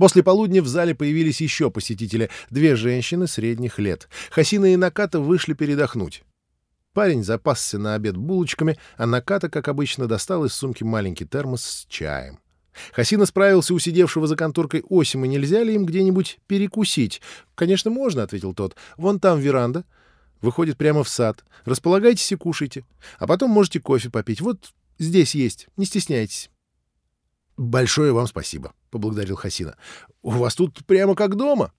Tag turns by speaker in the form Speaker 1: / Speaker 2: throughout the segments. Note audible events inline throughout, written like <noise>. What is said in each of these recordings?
Speaker 1: После полудня в зале появились еще посетители, две женщины средних лет. Хасина и Наката вышли передохнуть. Парень запасся на обед булочками, а Наката, как обычно, достал из сумки маленький термос с чаем. Хасина справился у сидевшего за конторкой Осима, нельзя ли им где-нибудь перекусить? — Конечно, можно, — ответил тот. — Вон там веранда. Выходит прямо в сад. Располагайтесь и кушайте. А потом можете кофе попить. Вот здесь есть. Не стесняйтесь. — Большое вам спасибо, — поблагодарил Хасина. — У вас тут прямо как дома.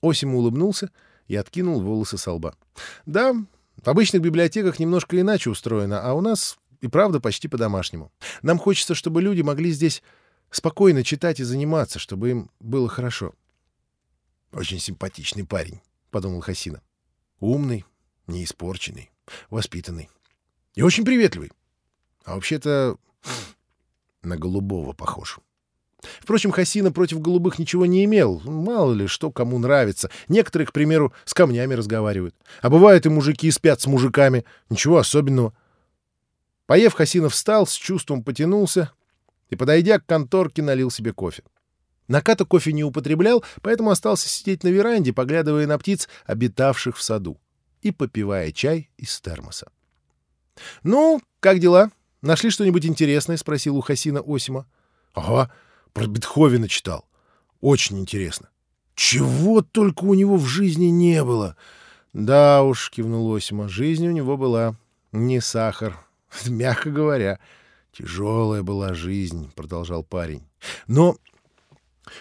Speaker 1: Осим улыбнулся и откинул волосы со лба. — Да, в обычных библиотеках немножко иначе устроено, а у нас и правда почти по-домашнему. Нам хочется, чтобы люди могли здесь спокойно читать и заниматься, чтобы им было хорошо. — Очень симпатичный парень, — подумал Хасина. — Умный, неиспорченный, воспитанный и очень приветливый. А вообще-то на голубого похож. Впрочем, Хасина против голубых ничего не имел. Мало ли, что кому нравится. Некоторые, к примеру, с камнями разговаривают. А бывает и мужики спят с мужиками. Ничего особенного. Поев, Хасина встал, с чувством потянулся и, подойдя к конторке, налил себе кофе. Наката кофе не употреблял, поэтому остался сидеть на веранде, поглядывая на птиц, обитавших в саду, и попивая чай из термоса. — Ну, как дела? Нашли что-нибудь интересное? — спросил у Хасина Осима. — Ага, про Бетховена читал. Очень интересно. Чего только у него в жизни не было. — Да уж, — кивнул Осима, — жизнь у него была не сахар, <laughs> мягко говоря. Тяжелая была жизнь, — продолжал парень. Но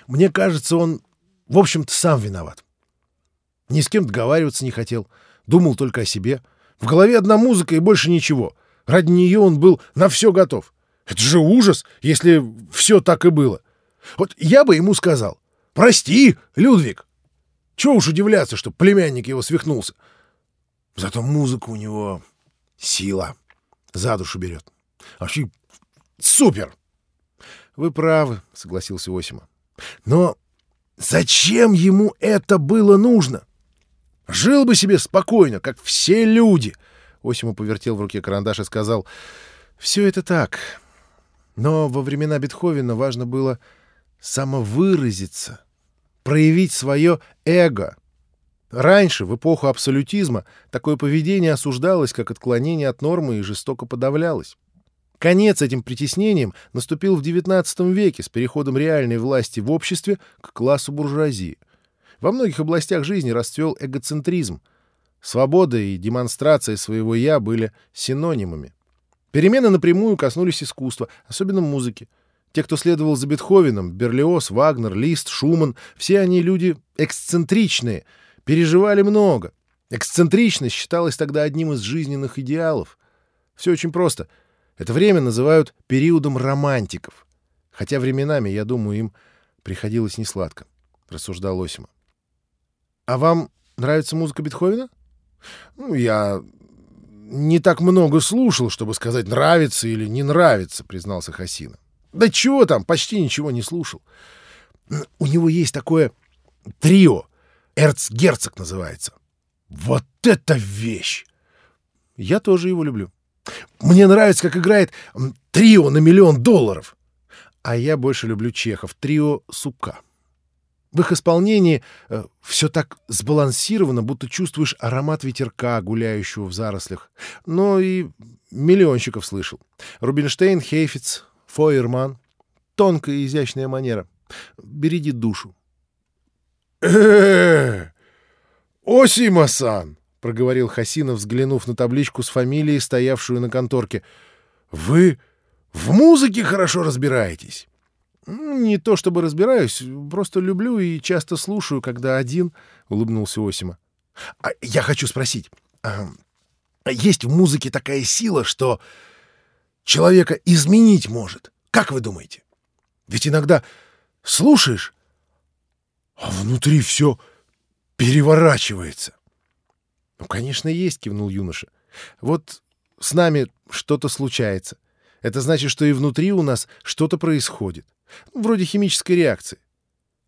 Speaker 1: мне кажется, он, в общем-то, сам виноват. Ни с кем договариваться не хотел. Думал только о себе. В голове одна музыка и больше ничего. Ради нее он был на все готов. Это же ужас, если все так и было. Вот я бы ему сказал. «Прости, Людвиг!» Чего уж удивляться, что племянник его свихнулся. Зато музыка у него сила. За душу берет. Вообще супер! — Вы правы, — согласился Осима. — Но зачем ему это было нужно? Жил бы себе спокойно, как все люди. Осима повертел в руке карандаш и сказал, — Все это так. Но во времена Бетховена важно было самовыразиться, проявить свое эго. Раньше, в эпоху абсолютизма, такое поведение осуждалось как отклонение от нормы и жестоко подавлялось. Конец этим притеснениям наступил в XIX веке с переходом реальной власти в обществе к классу буржуазии. Во многих областях жизни расцвел эгоцентризм. Свобода и демонстрация своего «я» были синонимами. Перемены напрямую коснулись искусства, особенно музыки. Те, кто следовал за Бетховеном, Берлиоз, Вагнер, Лист, Шуман, все они люди эксцентричные, переживали много. Эксцентричность считалась тогда одним из жизненных идеалов. Все очень просто — это время называют периодом романтиков. Хотя временами, я думаю, им приходилось несладко, — рассуждал Осима. — А вам нравится музыка Бетховена? — Ну, я не так много слушал, чтобы сказать, нравится или не нравится, — признался Хасина. — Да чего там, почти ничего не слушал. У него есть такое трио, эрцгерцог называется. Вот это вещь! Я тоже его люблю. Мне нравится, как играет трио на миллион долларов. А я больше люблю чехов. Трио «Сука». В их исполнении э, все так сбалансировано, будто чувствуешь аромат ветерка, гуляющего в зарослях. Но и миллионщиков слышал. Рубинштейн, Хейфиц, Фойерман. Тонкая и изящная манера. Береги душу. Осима-сан! — проговорил Хасинов, взглянув на табличку с фамилией, стоявшую на конторке. — Вы в музыке хорошо разбираетесь? — Не то чтобы разбираюсь, просто люблю и часто слушаю, когда один, — улыбнулся Осима. — А я хочу спросить, а есть в музыке такая сила, что человека изменить может? Как вы думаете? Ведь иногда слушаешь, а внутри все переворачивается. — Ну, конечно, есть, — кивнул юноша. — Вот с нами что-то случается. Это значит, что и внутри у нас что-то происходит. Вроде химической реакции.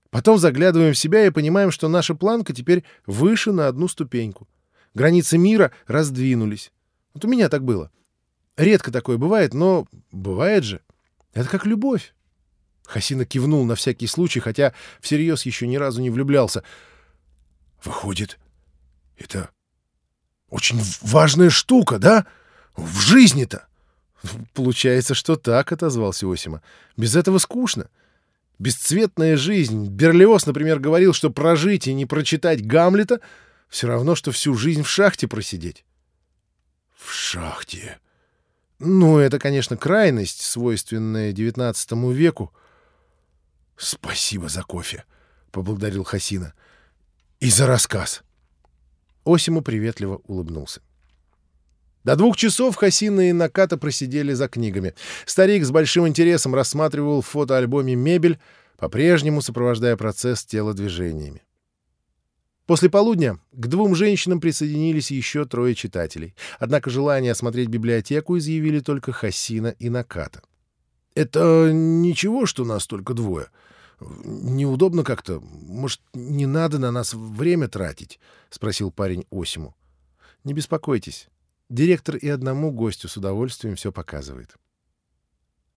Speaker 1: Потом заглядываем в себя и понимаем, что наша планка теперь выше на одну ступеньку. Границы мира раздвинулись. Вот у меня так было. Редко такое бывает, но бывает же. Это как любовь. Хасина кивнул на всякий случай, хотя всерьез еще ни разу не влюблялся. «Выходит, это очень важная штука, да? В жизни-то!» <laughs> «Получается, что так», — отозвался Осима. «Без этого скучно. Бесцветная жизнь. Берлиоз, например, говорил, что прожить и не прочитать Гамлета — все равно, что всю жизнь в шахте просидеть».
Speaker 2: «В шахте?»
Speaker 1: Ну, это, конечно, крайность, свойственная XIX веку.
Speaker 2: «Спасибо за кофе», — поблагодарил Хасина. «И за рассказ».
Speaker 1: Осиму приветливо улыбнулся. До двух часов Хасина и Наката просидели за книгами. Старик с большим интересом рассматривал в фотоальбоме мебель, по-прежнему сопровождая процесс телодвижениями. После полудня к двум женщинам присоединились еще трое читателей. Однако желание осмотреть библиотеку изъявили только Хасина и Наката.
Speaker 2: «Это ничего, что нас только двое. Неудобно как-то. Может, не надо на нас время тратить?» — спросил парень Осиму.
Speaker 1: «Не беспокойтесь. Директор и одному гостю с удовольствием все показывает.